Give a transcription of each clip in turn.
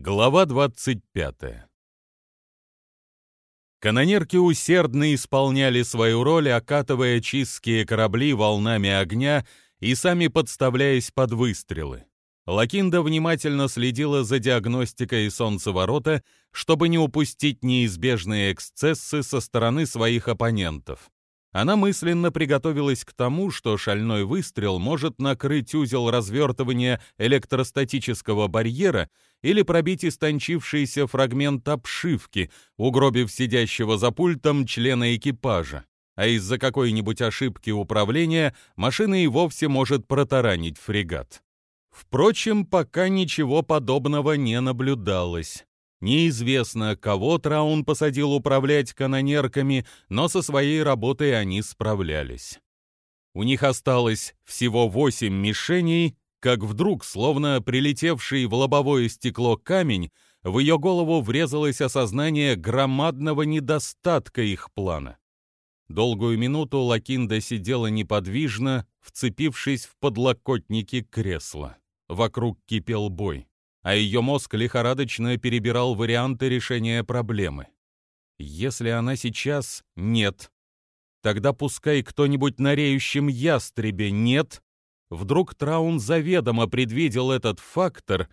Глава 25 Канонерки усердно исполняли свою роль, окатывая чистские корабли волнами огня и сами подставляясь под выстрелы. Лакинда внимательно следила за диагностикой солнцеворота, чтобы не упустить неизбежные эксцессы со стороны своих оппонентов. Она мысленно приготовилась к тому, что шальной выстрел может накрыть узел развертывания электростатического барьера или пробить истончившийся фрагмент обшивки, угробив сидящего за пультом члена экипажа. А из-за какой-нибудь ошибки управления машина и вовсе может протаранить фрегат. Впрочем, пока ничего подобного не наблюдалось. Неизвестно, кого Траун посадил управлять канонерками, но со своей работой они справлялись. У них осталось всего восемь мишеней, как вдруг, словно прилетевший в лобовое стекло камень, в ее голову врезалось осознание громадного недостатка их плана. Долгую минуту Лакинда сидела неподвижно, вцепившись в подлокотники кресла. Вокруг кипел бой а ее мозг лихорадочно перебирал варианты решения проблемы. Если она сейчас нет, тогда пускай кто-нибудь на реющем ястребе нет. Вдруг Траун заведомо предвидел этот фактор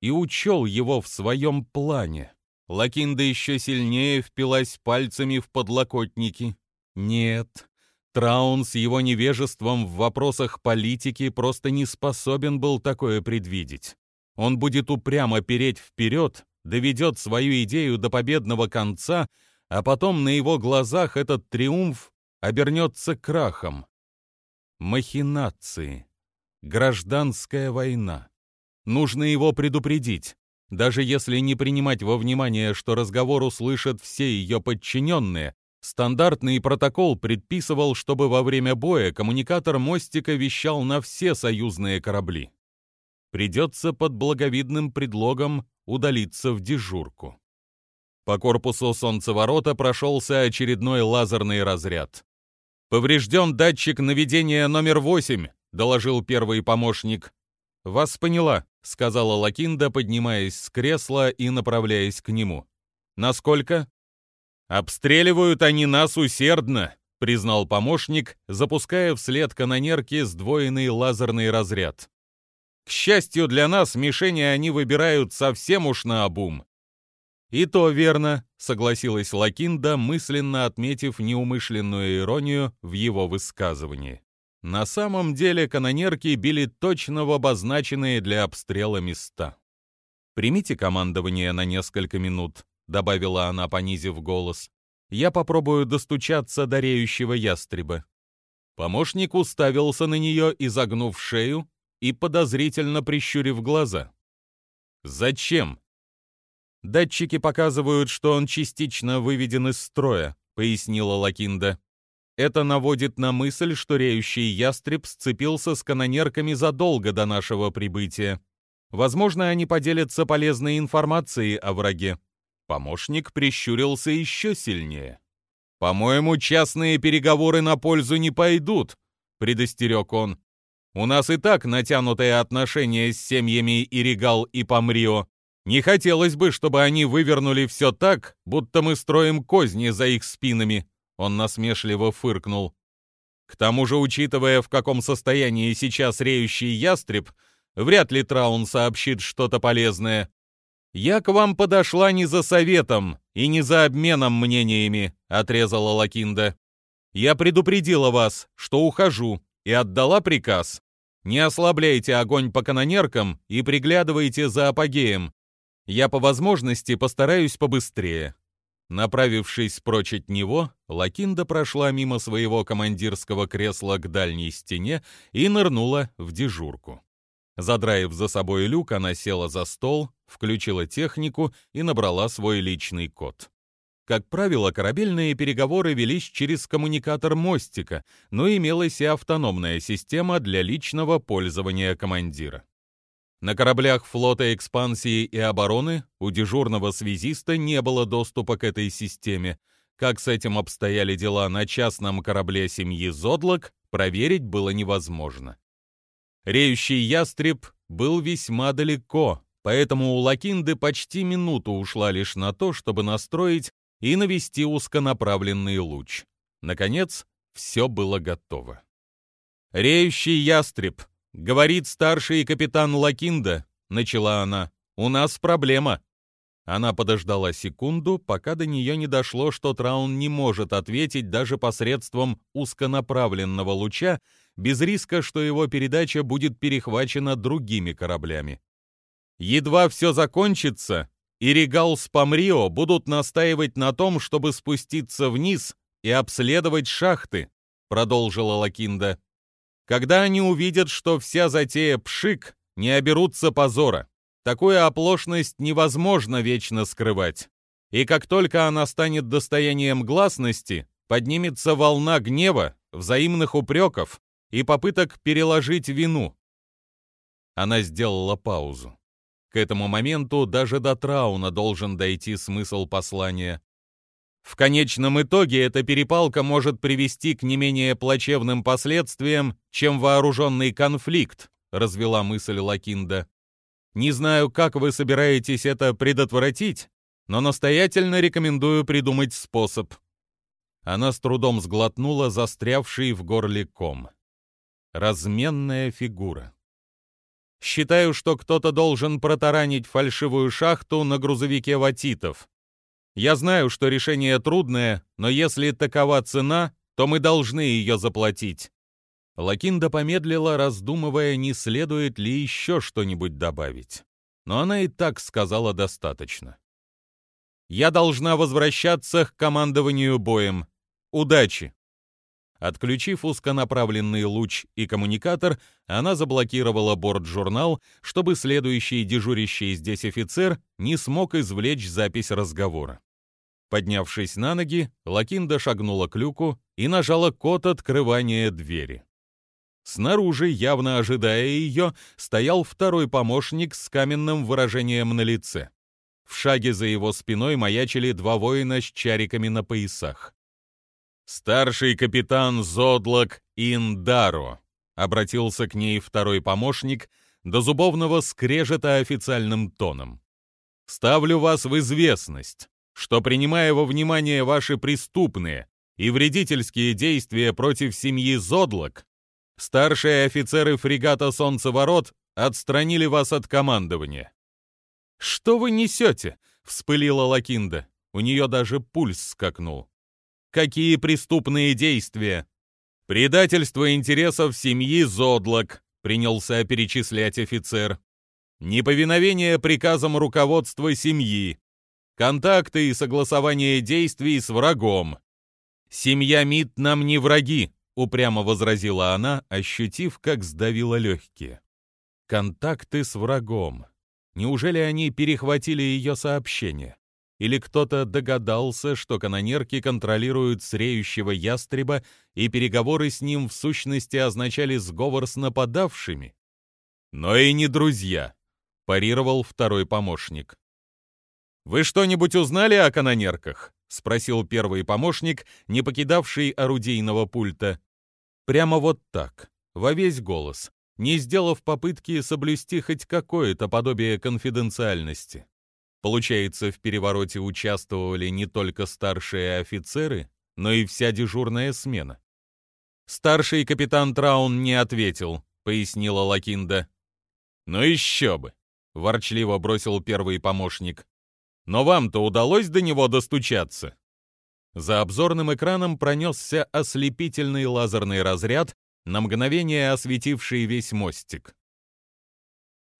и учел его в своем плане. Лакинда еще сильнее впилась пальцами в подлокотники. Нет, Траун с его невежеством в вопросах политики просто не способен был такое предвидеть. Он будет упрямо переть вперед, доведет свою идею до победного конца, а потом на его глазах этот триумф обернется крахом. Махинации. Гражданская война. Нужно его предупредить. Даже если не принимать во внимание, что разговор услышат все ее подчиненные, стандартный протокол предписывал, чтобы во время боя коммуникатор мостика вещал на все союзные корабли придется под благовидным предлогом удалиться в дежурку. По корпусу солнцеворота прошелся очередной лазерный разряд. «Поврежден датчик наведения номер восемь», — доложил первый помощник. «Вас поняла», — сказала Лакинда, поднимаясь с кресла и направляясь к нему. «Насколько?» «Обстреливают они нас усердно», — признал помощник, запуская вслед канонерки сдвоенный лазерный разряд. К счастью для нас, мишени они выбирают совсем уж наобум. «И то верно», — согласилась Лакинда, мысленно отметив неумышленную иронию в его высказывании. На самом деле канонерки били точно в обозначенные для обстрела места. «Примите командование на несколько минут», — добавила она, понизив голос. «Я попробую достучаться до реющего ястреба». Помощник уставился на нее, изогнув шею, и подозрительно прищурив глаза. «Зачем?» «Датчики показывают, что он частично выведен из строя», — пояснила Лакинда. «Это наводит на мысль, что реющий ястреб сцепился с канонерками задолго до нашего прибытия. Возможно, они поделятся полезной информацией о враге». Помощник прищурился еще сильнее. «По-моему, частные переговоры на пользу не пойдут», — предостерег он. У нас и так натянутые отношения с семьями Иригал и Памрио. Не хотелось бы, чтобы они вывернули все так, будто мы строим козни за их спинами», — он насмешливо фыркнул. «К тому же, учитывая, в каком состоянии сейчас реющий ястреб, вряд ли Траун сообщит что-то полезное. Я к вам подошла не за советом и не за обменом мнениями», — отрезала Лакинда. «Я предупредила вас, что ухожу, и отдала приказ. Не ослабляйте огонь по канонеркам и приглядывайте за апогеем. Я по возможности постараюсь побыстрее». Направившись прочь от него, Лакинда прошла мимо своего командирского кресла к дальней стене и нырнула в дежурку. Задраив за собой люк, она села за стол, включила технику и набрала свой личный код. Как правило, корабельные переговоры велись через коммуникатор мостика, но имелась и автономная система для личного пользования командира. На кораблях флота экспансии и обороны у дежурного связиста не было доступа к этой системе. Как с этим обстояли дела на частном корабле семьи Зодлок, проверить было невозможно. Реющий ястреб был весьма далеко, поэтому у Лакинды почти минуту ушла лишь на то, чтобы настроить и навести узконаправленный луч. Наконец, все было готово. «Реющий ястреб», — говорит старший капитан Лакинда, — начала она, — «у нас проблема». Она подождала секунду, пока до нее не дошло, что Траун не может ответить даже посредством узконаправленного луча, без риска, что его передача будет перехвачена другими кораблями. Едва все закончится, и Регал с Памрио будут настаивать на том, чтобы спуститься вниз и обследовать шахты, продолжила Лакинда. Когда они увидят, что вся затея пшик, не оберутся позора. Такую оплошность невозможно вечно скрывать. И как только она станет достоянием гласности, поднимется волна гнева, взаимных упреков и попыток переложить вину. Она сделала паузу. К этому моменту даже до Трауна должен дойти смысл послания. В конечном итоге эта перепалка может привести к не менее плачевным последствиям, чем вооруженный конфликт, развела мысль Лакинда. Не знаю, как вы собираетесь это предотвратить, но настоятельно рекомендую придумать способ. Она с трудом сглотнула застрявший в горле ком. Разменная фигура. Считаю, что кто-то должен протаранить фальшивую шахту на грузовике ватитов. Я знаю, что решение трудное, но если такова цена, то мы должны ее заплатить. Лакинда помедлила, раздумывая, не следует ли еще что-нибудь добавить. Но она и так сказала достаточно. «Я должна возвращаться к командованию боем. Удачи!» Отключив узконаправленный луч и коммуникатор, она заблокировала борт-журнал, чтобы следующий дежурящий здесь офицер не смог извлечь запись разговора. Поднявшись на ноги, Лакинда шагнула к люку и нажала код открывания двери. Снаружи, явно ожидая ее, стоял второй помощник с каменным выражением на лице. В шаге за его спиной маячили два воина с чариками на поясах. «Старший капитан Зодлок Индаро», — обратился к ней второй помощник до зубовного скрежета официальным тоном. «Ставлю вас в известность, что, принимая во внимание ваши преступные и вредительские действия против семьи Зодлок, Старшие офицеры фрегата «Солнцеворот» отстранили вас от командования». «Что вы несете?» — вспылила Лакинда. У нее даже пульс скакнул. «Какие преступные действия?» «Предательство интересов семьи Зодлок», — принялся перечислять офицер. «Неповиновение приказам руководства семьи. Контакты и согласование действий с врагом. Семья Мид нам не враги, — упрямо возразила она, ощутив, как сдавило легкие. «Контакты с врагом. Неужели они перехватили ее сообщение? Или кто-то догадался, что канонерки контролируют среющего ястреба, и переговоры с ним в сущности означали сговор с нападавшими? Но и не друзья», — парировал второй помощник. «Вы что-нибудь узнали о канонерках?» — спросил первый помощник, не покидавший орудийного пульта. Прямо вот так, во весь голос, не сделав попытки соблюсти хоть какое-то подобие конфиденциальности. Получается, в перевороте участвовали не только старшие офицеры, но и вся дежурная смена. «Старший капитан Траун не ответил», — пояснила Лакинда. «Ну еще бы», — ворчливо бросил первый помощник. «Но вам-то удалось до него достучаться?» За обзорным экраном пронесся ослепительный лазерный разряд, на мгновение осветивший весь мостик.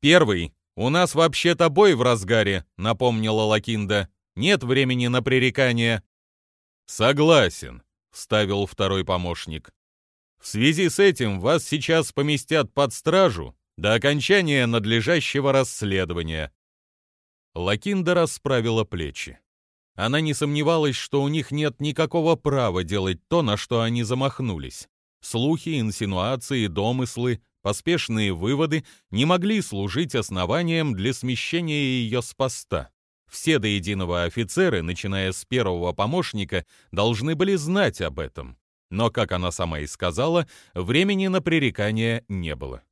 «Первый. У нас вообще-то бой в разгаре», — напомнила Лакинда. «Нет времени на пререкания». «Согласен», — вставил второй помощник. «В связи с этим вас сейчас поместят под стражу до окончания надлежащего расследования». Лакинда расправила плечи. Она не сомневалась, что у них нет никакого права делать то, на что они замахнулись. Слухи, инсинуации, домыслы, поспешные выводы не могли служить основанием для смещения ее с поста. Все до единого офицеры, начиная с первого помощника, должны были знать об этом. Но, как она сама и сказала, времени на пререкания не было.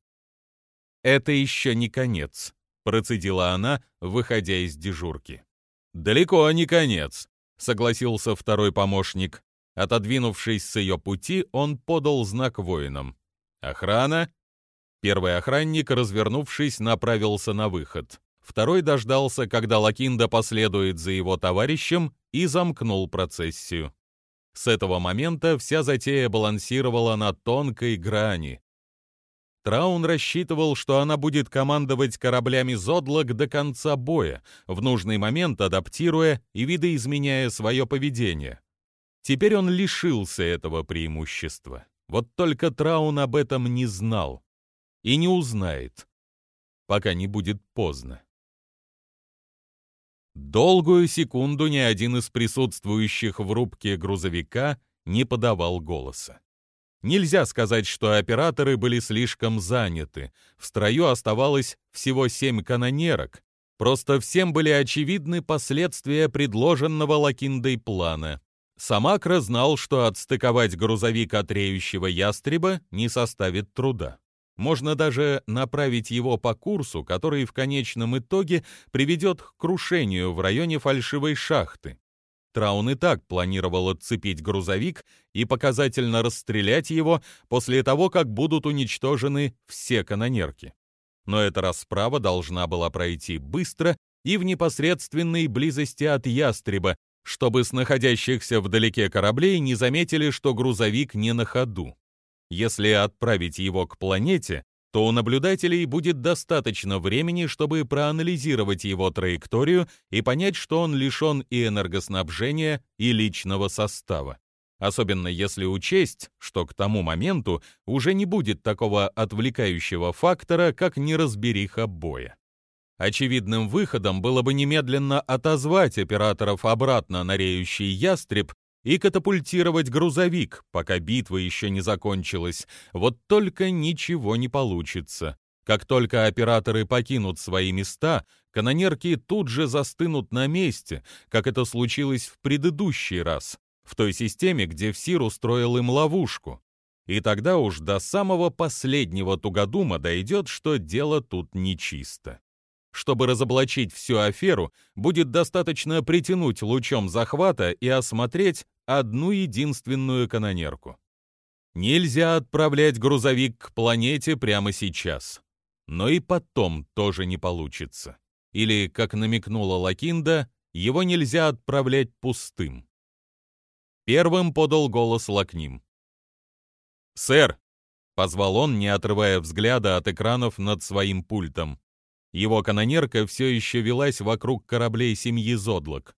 «Это еще не конец», процедила она, выходя из дежурки. «Далеко не конец», — согласился второй помощник. Отодвинувшись с ее пути, он подал знак воинам. «Охрана!» Первый охранник, развернувшись, направился на выход. Второй дождался, когда Лакинда последует за его товарищем, и замкнул процессию. С этого момента вся затея балансировала на тонкой грани. Траун рассчитывал, что она будет командовать кораблями Зодлок до конца боя, в нужный момент адаптируя и видоизменяя свое поведение. Теперь он лишился этого преимущества. Вот только Траун об этом не знал. И не узнает, пока не будет поздно. Долгую секунду ни один из присутствующих в рубке грузовика не подавал голоса. Нельзя сказать, что операторы были слишком заняты. В строю оставалось всего семь канонерок. Просто всем были очевидны последствия предложенного Лакиндой плана. Самакра знал, что отстыковать грузовик от реющего ястреба не составит труда. Можно даже направить его по курсу, который в конечном итоге приведет к крушению в районе фальшивой шахты. Траун и так планировал отцепить грузовик и показательно расстрелять его после того, как будут уничтожены все канонерки. Но эта расправа должна была пройти быстро и в непосредственной близости от ястреба, чтобы с находящихся вдалеке кораблей не заметили, что грузовик не на ходу. Если отправить его к планете, то у наблюдателей будет достаточно времени, чтобы проанализировать его траекторию и понять, что он лишен и энергоснабжения, и личного состава. Особенно если учесть, что к тому моменту уже не будет такого отвлекающего фактора, как неразбериха боя. Очевидным выходом было бы немедленно отозвать операторов обратно на реющий ястреб и катапультировать грузовик, пока битва еще не закончилась. Вот только ничего не получится. Как только операторы покинут свои места, канонерки тут же застынут на месте, как это случилось в предыдущий раз, в той системе, где Всир устроил им ловушку. И тогда уж до самого последнего тугодума дойдет, что дело тут нечисто. Чтобы разоблачить всю аферу, будет достаточно притянуть лучом захвата и осмотреть одну единственную канонерку. Нельзя отправлять грузовик к планете прямо сейчас. Но и потом тоже не получится. Или, как намекнула Лакинда, его нельзя отправлять пустым. Первым подал голос Лакним. «Сэр!» — позвал он, не отрывая взгляда от экранов над своим пультом. Его канонерка все еще велась вокруг кораблей семьи Зодлок.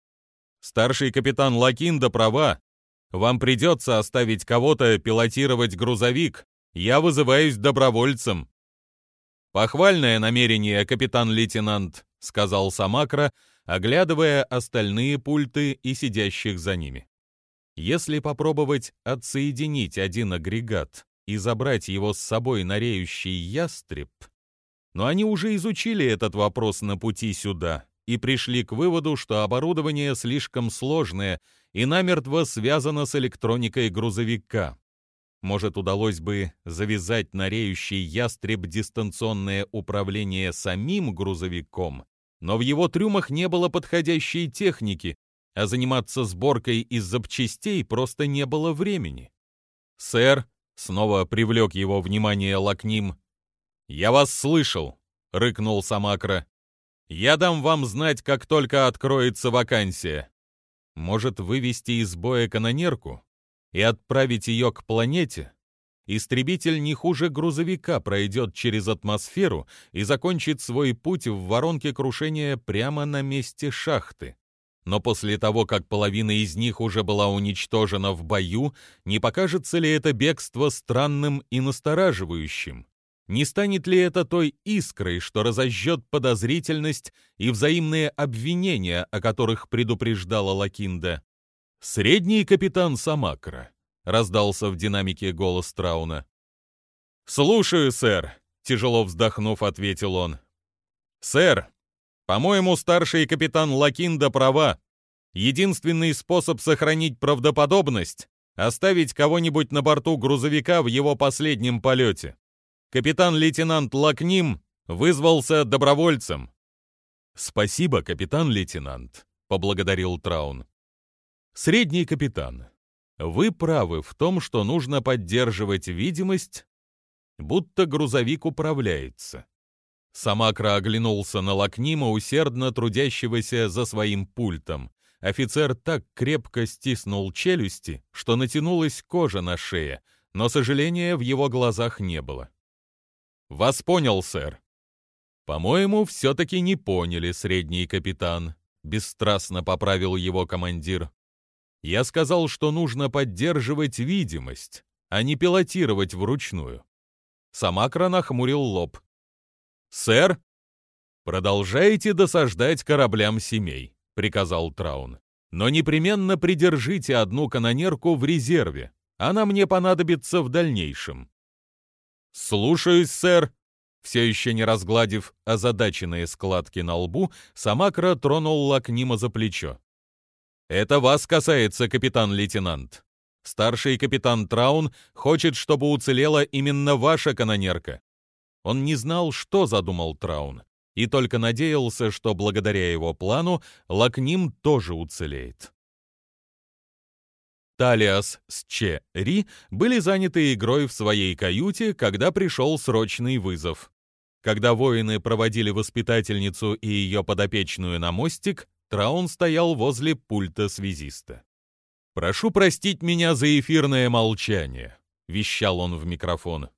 Старший капитан Лакинда права. Вам придется оставить кого-то пилотировать грузовик. Я вызываюсь добровольцем. Похвальное намерение, капитан-лейтенант, сказал Самакра, оглядывая остальные пульты и сидящих за ними. Если попробовать отсоединить один агрегат и забрать его с собой на реющий ястреб, но они уже изучили этот вопрос на пути сюда и пришли к выводу, что оборудование слишком сложное и намертво связано с электроникой грузовика. Может, удалось бы завязать на реющий ястреб дистанционное управление самим грузовиком, но в его трюмах не было подходящей техники, а заниматься сборкой из запчастей просто не было времени. «Сэр», — снова привлек его внимание Лакним, — «я вас слышал», — рыкнул Самакра. Я дам вам знать, как только откроется вакансия. Может, вывести из боя канонерку и отправить ее к планете? Истребитель не хуже грузовика пройдет через атмосферу и закончит свой путь в воронке крушения прямо на месте шахты. Но после того, как половина из них уже была уничтожена в бою, не покажется ли это бегство странным и настораживающим? Не станет ли это той искрой, что разожжет подозрительность и взаимные обвинения, о которых предупреждала Лакинда? «Средний капитан Самакра», — раздался в динамике голос Трауна. «Слушаю, сэр», — тяжело вздохнув, ответил он. «Сэр, по-моему, старший капитан Лакинда права. Единственный способ сохранить правдоподобность — оставить кого-нибудь на борту грузовика в его последнем полете капитан-лейтенант Лакним вызвался добровольцем. «Спасибо, капитан-лейтенант», — поблагодарил Траун. «Средний капитан, вы правы в том, что нужно поддерживать видимость, будто грузовик управляется. Самакра оглянулся на Лакнима, усердно трудящегося за своим пультом. Офицер так крепко стиснул челюсти, что натянулась кожа на шее, но сожаления в его глазах не было. «Вас понял, сэр». «По-моему, все-таки не поняли, средний капитан», — бесстрастно поправил его командир. «Я сказал, что нужно поддерживать видимость, а не пилотировать вручную». Самакра нахмурил лоб. «Сэр, продолжайте досаждать кораблям семей», — приказал Траун. «Но непременно придержите одну канонерку в резерве. Она мне понадобится в дальнейшем». «Слушаюсь, сэр», все еще не разгладив озадаченные складки на лбу, Самакра тронул Лакнима за плечо. «Это вас касается, капитан-лейтенант. Старший капитан Траун хочет, чтобы уцелела именно ваша канонерка. Он не знал, что задумал Траун, и только надеялся, что благодаря его плану Лакним тоже уцелеет. Талиас с Че Ри были заняты игрой в своей каюте, когда пришел срочный вызов. Когда воины проводили воспитательницу и ее подопечную на мостик, Траун стоял возле пульта связиста. «Прошу простить меня за эфирное молчание», — вещал он в микрофон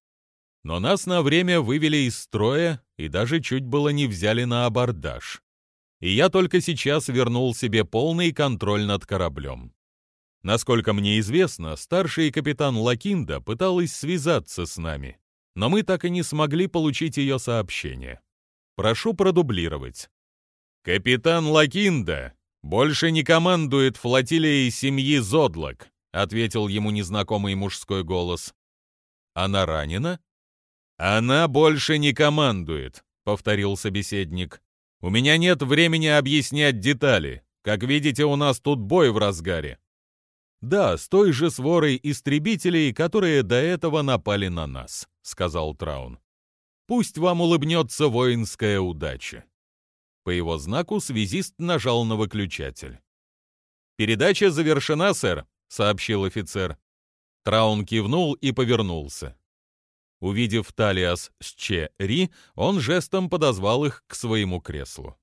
но нас на время вывели из строя и даже чуть было не взяли на абордаж. И я только сейчас вернул себе полный контроль над кораблем. Насколько мне известно, старший капитан Лакинда пыталась связаться с нами, но мы так и не смогли получить ее сообщение. Прошу продублировать. «Капитан Лакинда больше не командует флотилией семьи Зодлок», ответил ему незнакомый мужской голос. «Она ранена?» «Она больше не командует», — повторил собеседник. «У меня нет времени объяснять детали. Как видите, у нас тут бой в разгаре». «Да, с той же сворой истребителей, которые до этого напали на нас», — сказал Траун. «Пусть вам улыбнется воинская удача». По его знаку связист нажал на выключатель. «Передача завершена, сэр», — сообщил офицер. Траун кивнул и повернулся. Увидев Талиас с Че Ри, он жестом подозвал их к своему креслу.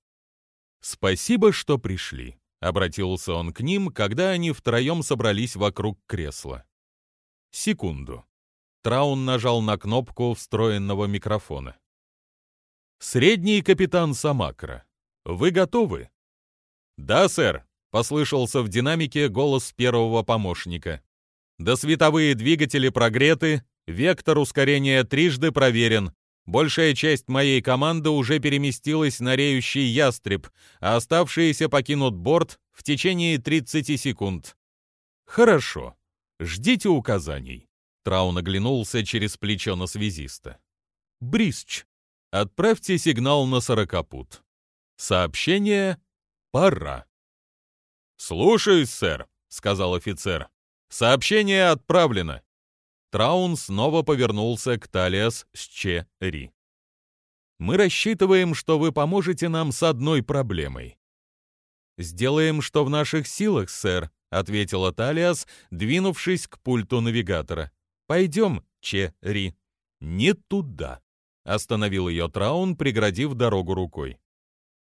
«Спасибо, что пришли», — обратился он к ним, когда они втроем собрались вокруг кресла. «Секунду». Траун нажал на кнопку встроенного микрофона. «Средний капитан Самакра, вы готовы?» «Да, сэр», — послышался в динамике голос первого помощника. «Да световые двигатели прогреты, Вектор ускорения трижды проверен. Большая часть моей команды уже переместилась на реющий ястреб, а оставшиеся покинут борт в течение 30 секунд. Хорошо. Ждите указаний. Траун оглянулся через плечо на связиста. Брисч, отправьте сигнал на сорокопут. Сообщение «Пора». «Слушаюсь, сэр», — сказал офицер. «Сообщение отправлено. Траун снова повернулся к Талиас с Че Ри. «Мы рассчитываем, что вы поможете нам с одной проблемой». «Сделаем, что в наших силах, сэр», — ответила Талиас, двинувшись к пульту навигатора. «Пойдем, Че Ри». «Не туда», — остановил ее Траун, преградив дорогу рукой.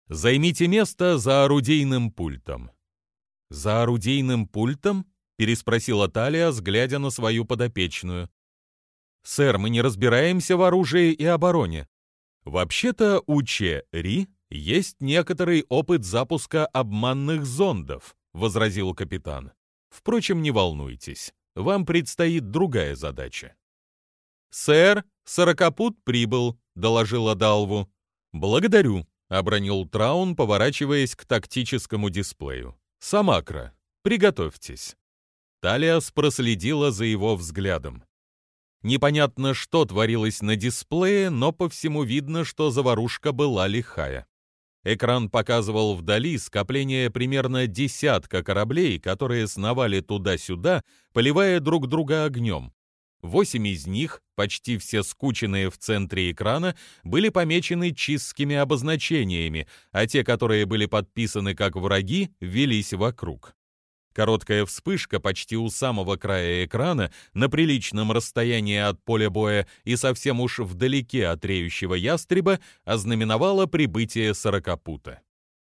«Займите место за орудийным пультом». «За орудийным пультом?» Переспросила Талия, глядя на свою подопечную. «Сэр, мы не разбираемся в оружии и обороне. Вообще-то у Че Ри есть некоторый опыт запуска обманных зондов», — возразил капитан. «Впрочем, не волнуйтесь, вам предстоит другая задача». «Сэр, сорокопут прибыл», — доложила Далву. «Благодарю», — обронил Траун, поворачиваясь к тактическому дисплею. «Самакра, приготовьтесь». Талиас проследила за его взглядом. Непонятно, что творилось на дисплее, но по всему видно, что заварушка была лихая. Экран показывал вдали скопление примерно десятка кораблей, которые сновали туда-сюда, поливая друг друга огнем. Восемь из них, почти все скученные в центре экрана, были помечены чистскими обозначениями, а те, которые были подписаны как враги, велись вокруг. Короткая вспышка почти у самого края экрана, на приличном расстоянии от поля боя и совсем уж вдалеке от реющего ястреба, ознаменовала прибытие сорокопута.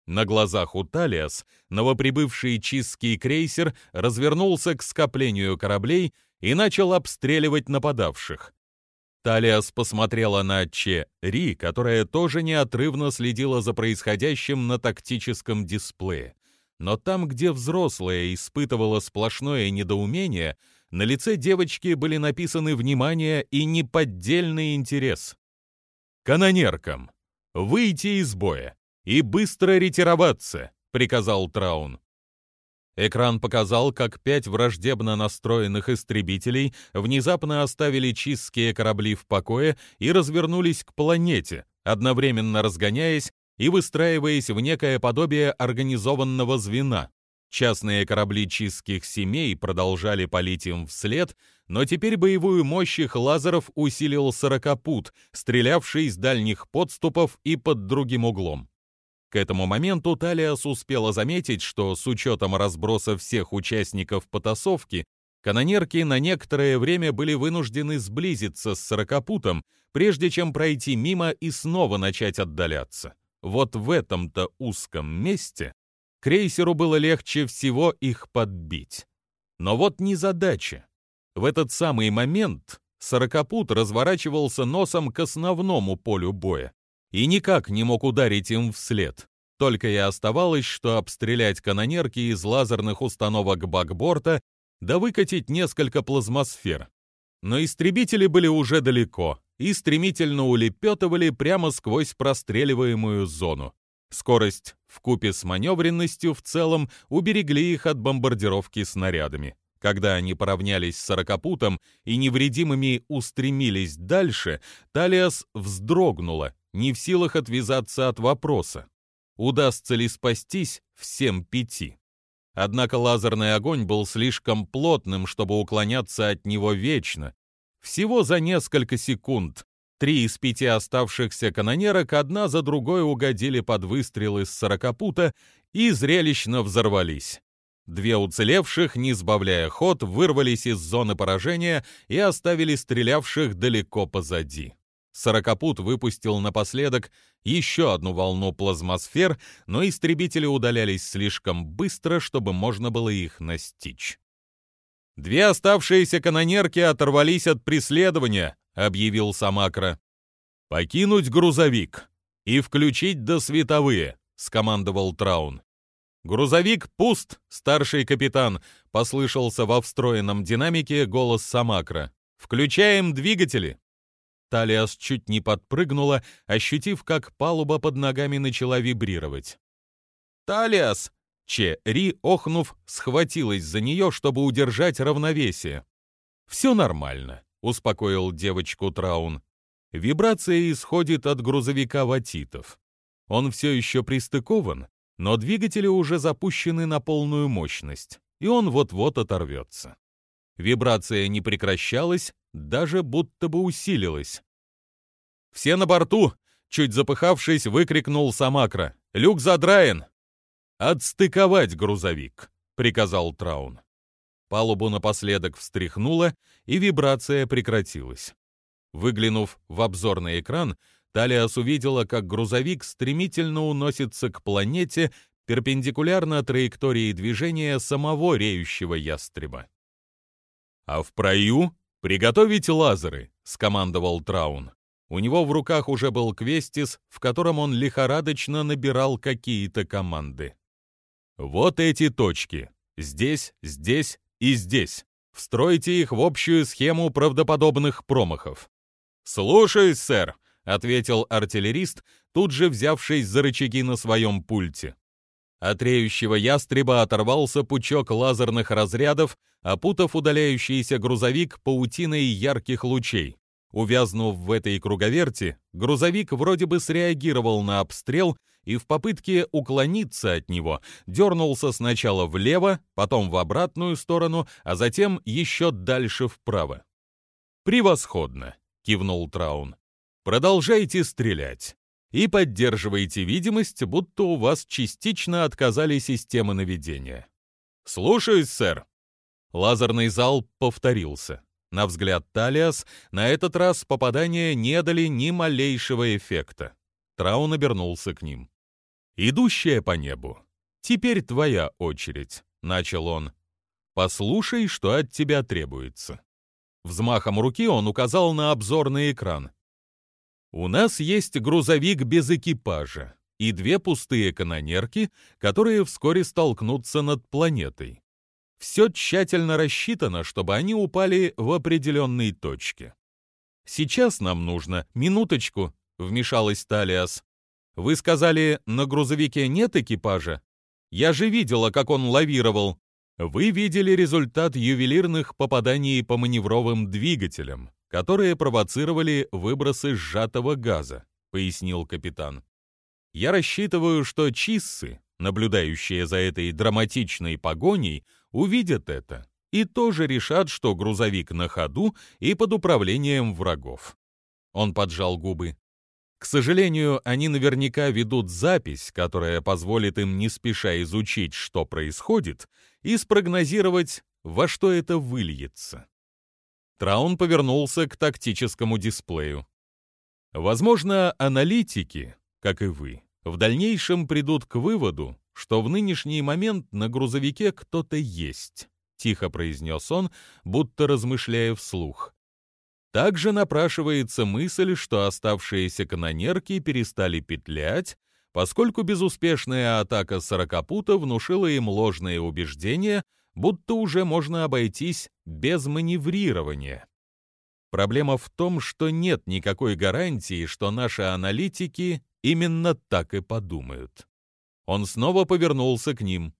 На глазах у Талиас новоприбывший чистский крейсер развернулся к скоплению кораблей и начал обстреливать нападавших. Талиас посмотрела на Че Ри, которая тоже неотрывно следила за происходящим на тактическом дисплее. Но там, где взрослая испытывала сплошное недоумение, на лице девочки были написаны внимание и неподдельный интерес. «Канонеркам! Выйти из боя и быстро ретироваться!» — приказал Траун. Экран показал, как пять враждебно настроенных истребителей внезапно оставили чистские корабли в покое и развернулись к планете, одновременно разгоняясь и выстраиваясь в некое подобие организованного звена. Частные корабли чистских семей продолжали палить им вслед, но теперь боевую мощь их лазеров усилил сорокопут, стрелявший с дальних подступов и под другим углом. К этому моменту Талиас успела заметить, что с учетом разброса всех участников потасовки, канонерки на некоторое время были вынуждены сблизиться с сорокопутом, прежде чем пройти мимо и снова начать отдаляться. Вот в этом-то узком месте крейсеру было легче всего их подбить. Но вот не задача. В этот самый момент сорокопут разворачивался носом к основному полю боя и никак не мог ударить им вслед. Только и оставалось, что обстрелять канонерки из лазерных установок бакборта да выкатить несколько плазмосфер. Но истребители были уже далеко и стремительно улепетывали прямо сквозь простреливаемую зону. Скорость в купе с маневренностью в целом уберегли их от бомбардировки снарядами. Когда они поравнялись с сорокопутом и невредимыми устремились дальше, Талиас вздрогнула не в силах отвязаться от вопроса, удастся ли спастись всем пяти. Однако лазерный огонь был слишком плотным, чтобы уклоняться от него вечно. Всего за несколько секунд три из пяти оставшихся канонерок одна за другой угодили под выстрелы с сорокопута и зрелищно взорвались. Две уцелевших, не сбавляя ход, вырвались из зоны поражения и оставили стрелявших далеко позади. Сорокопут выпустил напоследок еще одну волну плазмосфер, но истребители удалялись слишком быстро, чтобы можно было их настичь. «Две оставшиеся канонерки оторвались от преследования», — объявил Самакра. «Покинуть грузовик и включить досветовые», — скомандовал Траун. «Грузовик пуст, старший капитан», — послышался во встроенном динамике голос Самакра. «Включаем двигатели». Талиас чуть не подпрыгнула, ощутив, как палуба под ногами начала вибрировать. «Талиас!» Че Ри, охнув, схватилась за нее, чтобы удержать равновесие. «Все нормально», — успокоил девочку Траун. Вибрация исходит от грузовика ватитов. Он все еще пристыкован, но двигатели уже запущены на полную мощность, и он вот-вот оторвется. Вибрация не прекращалась, даже будто бы усилилась. «Все на борту!» — чуть запыхавшись, выкрикнул Самакра. «Люк задраен!» «Отстыковать грузовик!» — приказал Траун. Палубу напоследок встряхнула, и вибрация прекратилась. Выглянув в обзорный экран, Талиас увидела, как грузовик стремительно уносится к планете перпендикулярно траектории движения самого реющего ястреба. «А в прою приготовить лазеры», — скомандовал Траун. У него в руках уже был квестис, в котором он лихорадочно набирал какие-то команды. «Вот эти точки. Здесь, здесь и здесь. Встройте их в общую схему правдоподобных промахов». «Слушаюсь, сэр», — ответил артиллерист, тут же взявшись за рычаги на своем пульте. От реющего ястреба оторвался пучок лазерных разрядов, опутав удаляющийся грузовик паутиной ярких лучей. Увязнув в этой круговерти, грузовик вроде бы среагировал на обстрел и в попытке уклониться от него дернулся сначала влево, потом в обратную сторону, а затем еще дальше вправо. «Превосходно!» — кивнул Траун. «Продолжайте стрелять и поддерживайте видимость, будто у вас частично отказали системы наведения». «Слушаюсь, сэр!» Лазерный залп повторился. На взгляд Талиас, на этот раз попадания не дали ни малейшего эффекта. Траун обернулся к ним. «Идущая по небу, теперь твоя очередь», — начал он. «Послушай, что от тебя требуется». Взмахом руки он указал на обзорный экран. «У нас есть грузовик без экипажа и две пустые канонерки, которые вскоре столкнутся над планетой. Все тщательно рассчитано, чтобы они упали в определенной точке. Сейчас нам нужно, минуточку, вмешалась Талиас. Вы сказали, на грузовике нет экипажа? Я же видела, как он лавировал. Вы видели результат ювелирных попаданий по маневровым двигателям, которые провоцировали выбросы сжатого газа, пояснил капитан. Я рассчитываю, что чиссы, наблюдающие за этой драматичной погоней, увидят это и тоже решат, что грузовик на ходу и под управлением врагов. Он поджал губы. К сожалению, они наверняка ведут запись, которая позволит им не спеша изучить, что происходит, и спрогнозировать, во что это выльется. Траун повернулся к тактическому дисплею. Возможно, аналитики, как и вы, в дальнейшем придут к выводу, что в нынешний момент на грузовике кто-то есть, тихо произнес он, будто размышляя вслух. Также напрашивается мысль, что оставшиеся канонерки перестали петлять, поскольку безуспешная атака сорокопута внушила им ложное убеждение, будто уже можно обойтись без маневрирования. Проблема в том, что нет никакой гарантии, что наши аналитики именно так и подумают. Он снова повернулся к ним.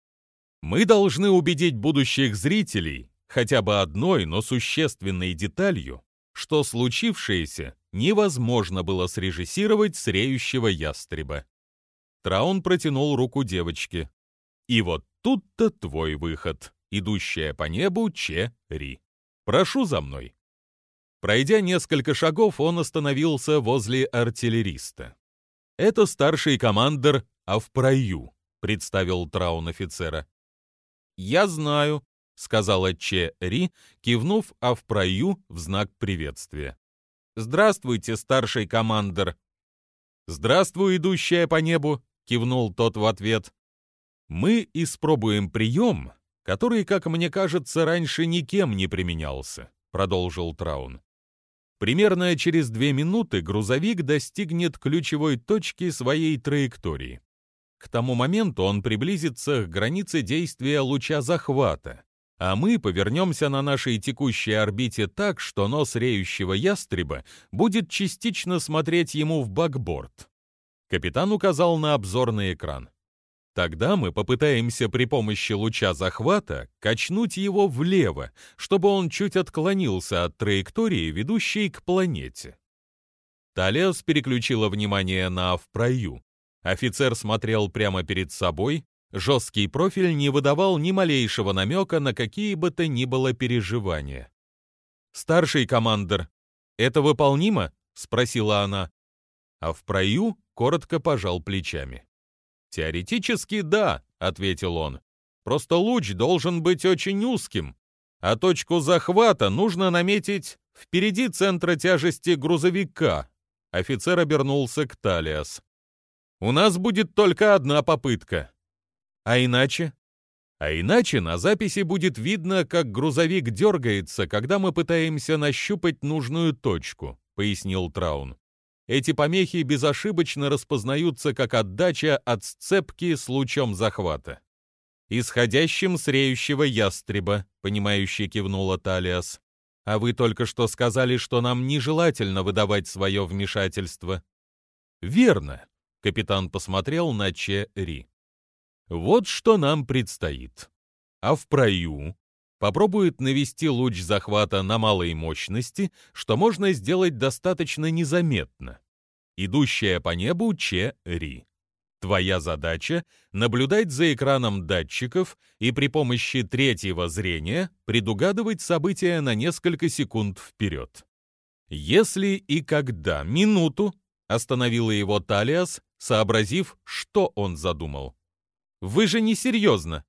Мы должны убедить будущих зрителей хотя бы одной, но существенной деталью, что случившееся невозможно было срежиссировать с реющего ястреба. Траун протянул руку девочке. И вот тут-то твой выход, идущая по небу Че-Ри. Прошу за мной. Пройдя несколько шагов, он остановился возле артиллериста. Это старший командир а в прою», — представил Траун офицера. «Я знаю», — сказала Че Ри, кивнув а в прою в знак приветствия. «Здравствуйте, старший командир». «Здравствуй, идущая по небу», — кивнул тот в ответ. «Мы испробуем прием, который, как мне кажется, раньше никем не применялся», — продолжил Траун. Примерно через две минуты грузовик достигнет ключевой точки своей траектории. К тому моменту он приблизится к границе действия луча захвата, а мы повернемся на нашей текущей орбите так, что нос реющего ястреба будет частично смотреть ему в бакборд. Капитан указал на обзорный экран. Тогда мы попытаемся при помощи луча захвата качнуть его влево, чтобы он чуть отклонился от траектории, ведущей к планете. Талиас переключила внимание на Авпраю, Офицер смотрел прямо перед собой, жесткий профиль не выдавал ни малейшего намека на какие бы то ни было переживания. «Старший командир, это выполнимо?» — спросила она. А в прою коротко пожал плечами. «Теоретически да», — ответил он. «Просто луч должен быть очень узким, а точку захвата нужно наметить впереди центра тяжести грузовика». Офицер обернулся к Талиас. У нас будет только одна попытка. А иначе? А иначе на записи будет видно, как грузовик дергается, когда мы пытаемся нащупать нужную точку, пояснил Траун. Эти помехи безошибочно распознаются как отдача от сцепки с лучом захвата. «Исходящим с реющего ястреба», — понимающе кивнула Талиас. «А вы только что сказали, что нам нежелательно выдавать свое вмешательство». «Верно. Капитан посмотрел на Че Ри. Вот что нам предстоит. А в прою попробует навести луч захвата на малой мощности, что можно сделать достаточно незаметно. Идущая по небу Че Ри. Твоя задача — наблюдать за экраном датчиков и при помощи третьего зрения предугадывать события на несколько секунд вперед. Если и когда, минуту, остановила его Талиас, сообразив, что он задумал. Вы же не серьезно.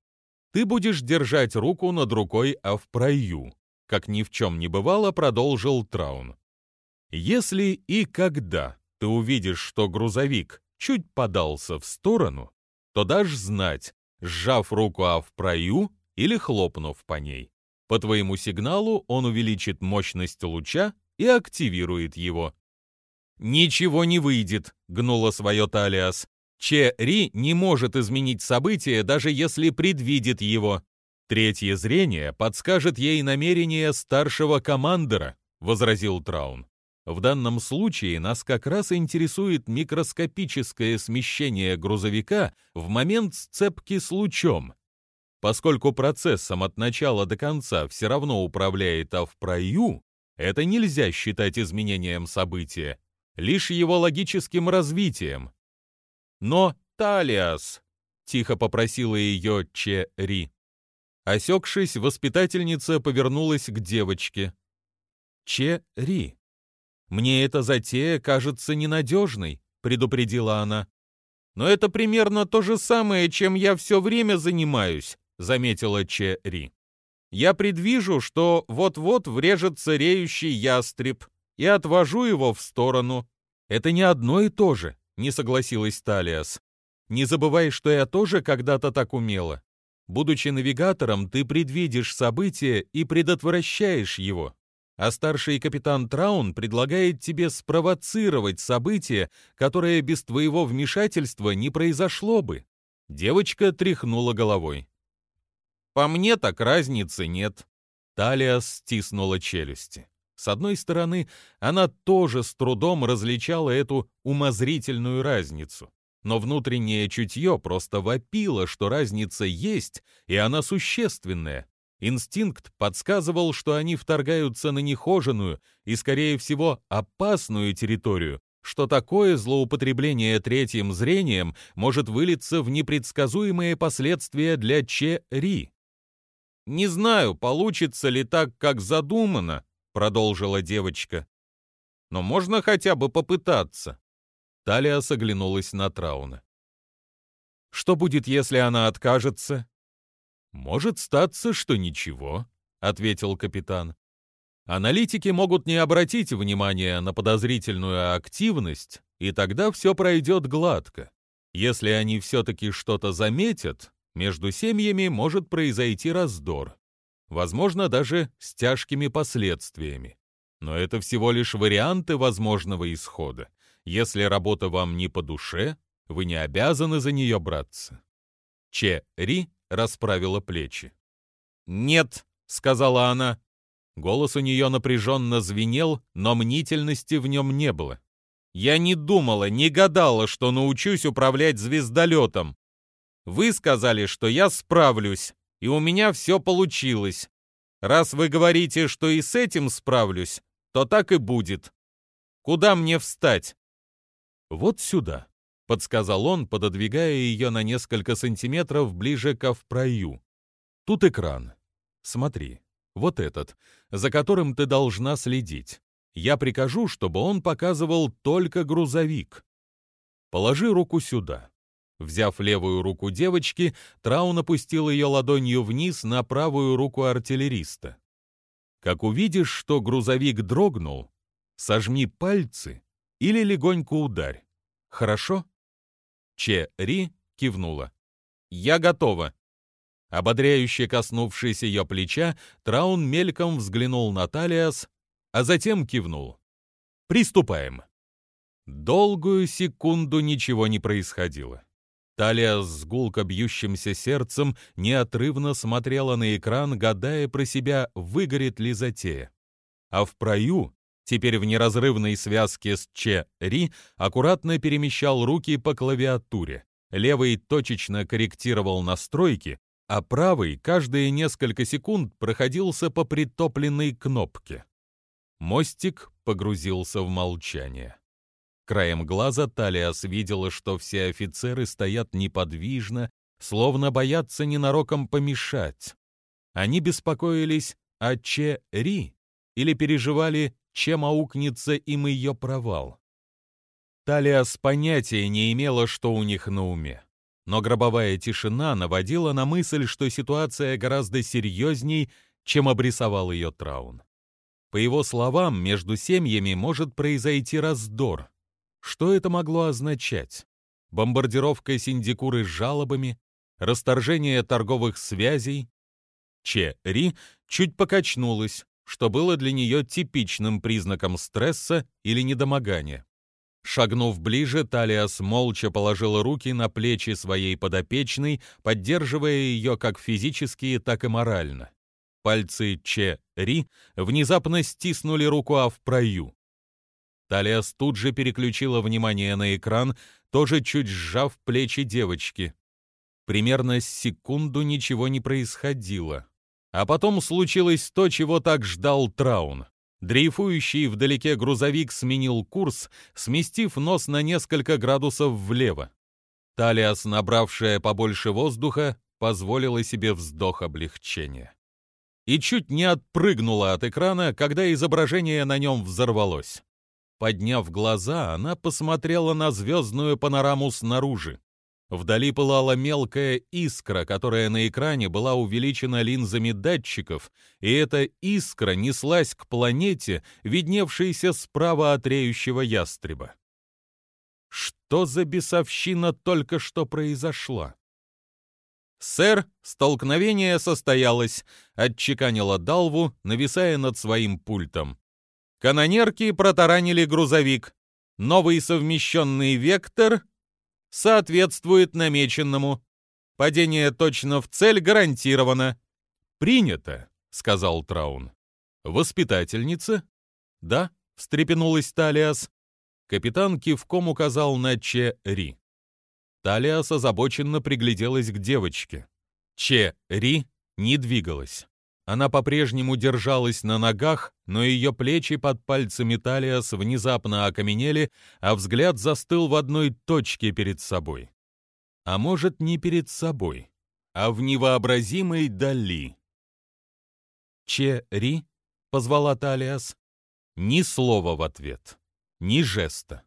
Ты будешь держать руку над рукой Авпраю, как ни в чем не бывало, продолжил Траун. Если и когда ты увидишь, что грузовик чуть подался в сторону, то дашь знать, сжав руку Авпраю или хлопнув по ней. По твоему сигналу он увеличит мощность луча и активирует его. «Ничего не выйдет», — гнула свое Талиас. Че Ри не может изменить события, даже если предвидит его. Третье зрение подскажет ей намерения старшего командора, возразил Траун. В данном случае нас как раз интересует микроскопическое смещение грузовика в момент сцепки с лучом. Поскольку процессом от начала до конца все равно управляет Авпраю, это нельзя считать изменением события, лишь его логическим развитием. Но, Талиас, тихо попросила ее Че-Ри. Осекшись, воспитательница повернулась к девочке. Че-Ри, мне эта затея кажется ненадежной, предупредила она. Но это примерно то же самое, чем я все время занимаюсь, заметила Че-Ри. Я предвижу, что вот-вот врежется реющий ястреб, и отвожу его в сторону. Это не одно и то же, не согласилась Талиас. Не забывай, что я тоже когда-то так умела. Будучи навигатором, ты предвидишь событие и предотвращаешь его. А старший капитан Траун предлагает тебе спровоцировать событие, которое без твоего вмешательства не произошло бы. Девочка тряхнула головой. По мне так разницы нет. Талия стиснула челюсти. С одной стороны, она тоже с трудом различала эту умозрительную разницу, но внутреннее чутье просто вопило, что разница есть, и она существенная. Инстинкт подсказывал, что они вторгаются на нехоженную и, скорее всего, опасную территорию, что такое злоупотребление третьим зрением может вылиться в непредсказуемые последствия для Че-Ри. Не знаю, получится ли так, как задумано, продолжила девочка. Но можно хотя бы попытаться. Талия соглянулась на Трауна. Что будет, если она откажется? Может статься, что ничего, ответил капитан. Аналитики могут не обратить внимания на подозрительную активность, и тогда все пройдет гладко. Если они все-таки что-то заметят, между семьями может произойти раздор возможно, даже с тяжкими последствиями. Но это всего лишь варианты возможного исхода. Если работа вам не по душе, вы не обязаны за нее браться. Че Ри расправила плечи. «Нет», — сказала она. Голос у нее напряженно звенел, но мнительности в нем не было. «Я не думала, не гадала, что научусь управлять звездолетом. Вы сказали, что я справлюсь, и у меня все получилось. Раз вы говорите, что и с этим справлюсь, то так и будет. Куда мне встать?» «Вот сюда», — подсказал он, пододвигая ее на несколько сантиметров ближе к овпраю. «Тут экран. Смотри, вот этот, за которым ты должна следить. Я прикажу, чтобы он показывал только грузовик. Положи руку сюда. Взяв левую руку девочки, Траун опустил ее ладонью вниз на правую руку артиллериста. Как увидишь, что грузовик дрогнул, сожми пальцы или легонько ударь. Хорошо? Че Ри кивнула. «Я готова». Ободряюще коснувшись ее плеча, Траун мельком взглянул на Талиас, а затем кивнул. «Приступаем». Долгую секунду ничего не происходило. Талия с гулко бьющимся сердцем неотрывно смотрела на экран, гадая про себя, выгорит ли затея. А в прою, теперь в неразрывной связке с Че-Ри, аккуратно перемещал руки по клавиатуре. Левый точечно корректировал настройки, а правый каждые несколько секунд проходился по притопленной кнопке. Мостик погрузился в молчание. Краем глаза Талиас видела, что все офицеры стоят неподвижно, словно боятся ненароком помешать. Они беспокоились о Че-Ри или переживали, чем аукнется им ее провал. Талиас понятия не имела, что у них на уме. Но гробовая тишина наводила на мысль, что ситуация гораздо серьезней, чем обрисовал ее Траун. По его словам, между семьями может произойти раздор. Что это могло означать? Бомбардировка Синдикуры с жалобами? Расторжение торговых связей? Че чуть покачнулась, что было для нее типичным признаком стресса или недомогания. Шагнув ближе, Талиас молча положила руки на плечи своей подопечной, поддерживая ее как физически, так и морально. Пальцы Че Ри внезапно стиснули руку А в прою. Талиас тут же переключила внимание на экран, тоже чуть сжав плечи девочки. Примерно секунду ничего не происходило. А потом случилось то, чего так ждал Траун. Дрейфующий вдалеке грузовик сменил курс, сместив нос на несколько градусов влево. Талиас, набравшая побольше воздуха, позволила себе вздох облегчения. И чуть не отпрыгнула от экрана, когда изображение на нем взорвалось. Подняв глаза, она посмотрела на звездную панораму снаружи. Вдали пылала мелкая искра, которая на экране была увеличена линзами датчиков, и эта искра неслась к планете, видневшейся справа от реющего ястреба. Что за бесовщина только что произошла? «Сэр, столкновение состоялось», — отчеканила Далву, нависая над своим пультом. Канонерки протаранили грузовик. Новый совмещенный вектор соответствует намеченному. Падение точно в цель гарантировано. Принято, сказал Траун. Воспитательница? Да, встрепенулась Талиас. Капитан кивком указал на Че Ри. Талиас озабоченно пригляделась к девочке. Че Ри не двигалась. Она по-прежнему держалась на ногах, но ее плечи под пальцами Талиас внезапно окаменели, а взгляд застыл в одной точке перед собой. А может, не перед собой, а в невообразимой дали. «Че-ри?» — позвала Талиас. Ни слова в ответ, ни жеста.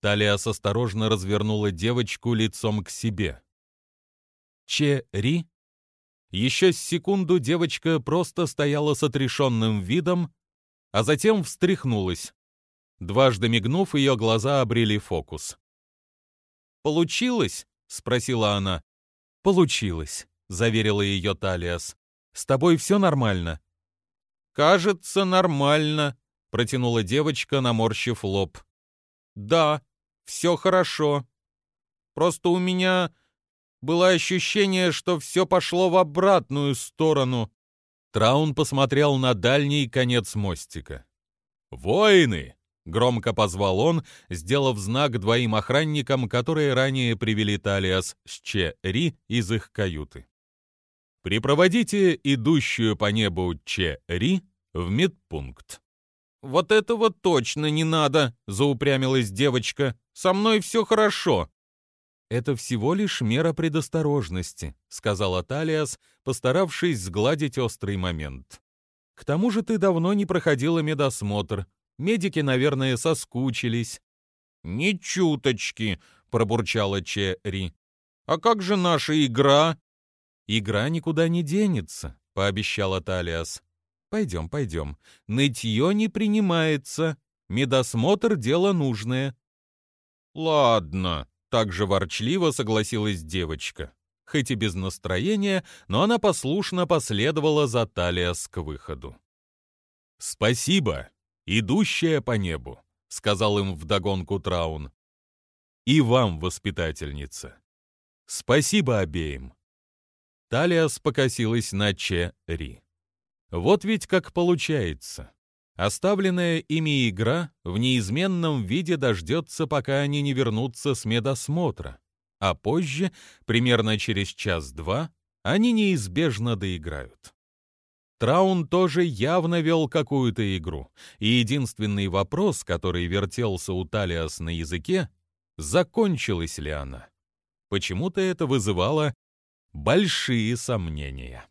Талиас осторожно развернула девочку лицом к себе. «Че-ри?» Еще секунду девочка просто стояла с отрешенным видом, а затем встряхнулась. Дважды мигнув, ее глаза обрели фокус. «Получилось?» — спросила она. «Получилось», — заверила ее Талиас. «С тобой все нормально?» «Кажется, нормально», — протянула девочка, наморщив лоб. «Да, все хорошо. Просто у меня было ощущение, что все пошло в обратную сторону. Траун посмотрел на дальний конец мостика. «Воины!» — громко позвал он, сделав знак двоим охранникам, которые ранее привели Талиас с Че Ри из их каюты. «Припроводите идущую по небу Че Ри в медпункт». «Вот этого точно не надо!» — заупрямилась девочка. «Со мной все хорошо!» «Это всего лишь мера предосторожности», — сказала Талиас, постаравшись сгладить острый момент. «К тому же ты давно не проходила медосмотр. Медики, наверное, соскучились». «Ни чуточки», — пробурчала Черри. «А как же наша игра?» «Игра никуда не денется», — пообещала Талиас. «Пойдем, пойдем. Нытье не принимается. Медосмотр — дело нужное». «Ладно», также ворчливо согласилась девочка. Хоть и без настроения, но она послушно последовала за Талиас к выходу. «Спасибо, идущая по небу», — сказал им вдогонку Траун. «И вам, воспитательница. Спасибо обеим». Талиас покосилась на Че Ри. «Вот ведь как получается. Оставленная ими игра в неизменном виде дождется, пока они не вернутся с медосмотра, а позже, примерно через час-два, они неизбежно доиграют. Траун тоже явно вел какую-то игру, и единственный вопрос, который вертелся у Талиас на языке, закончилась ли она. Почему-то это вызывало большие сомнения.